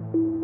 you.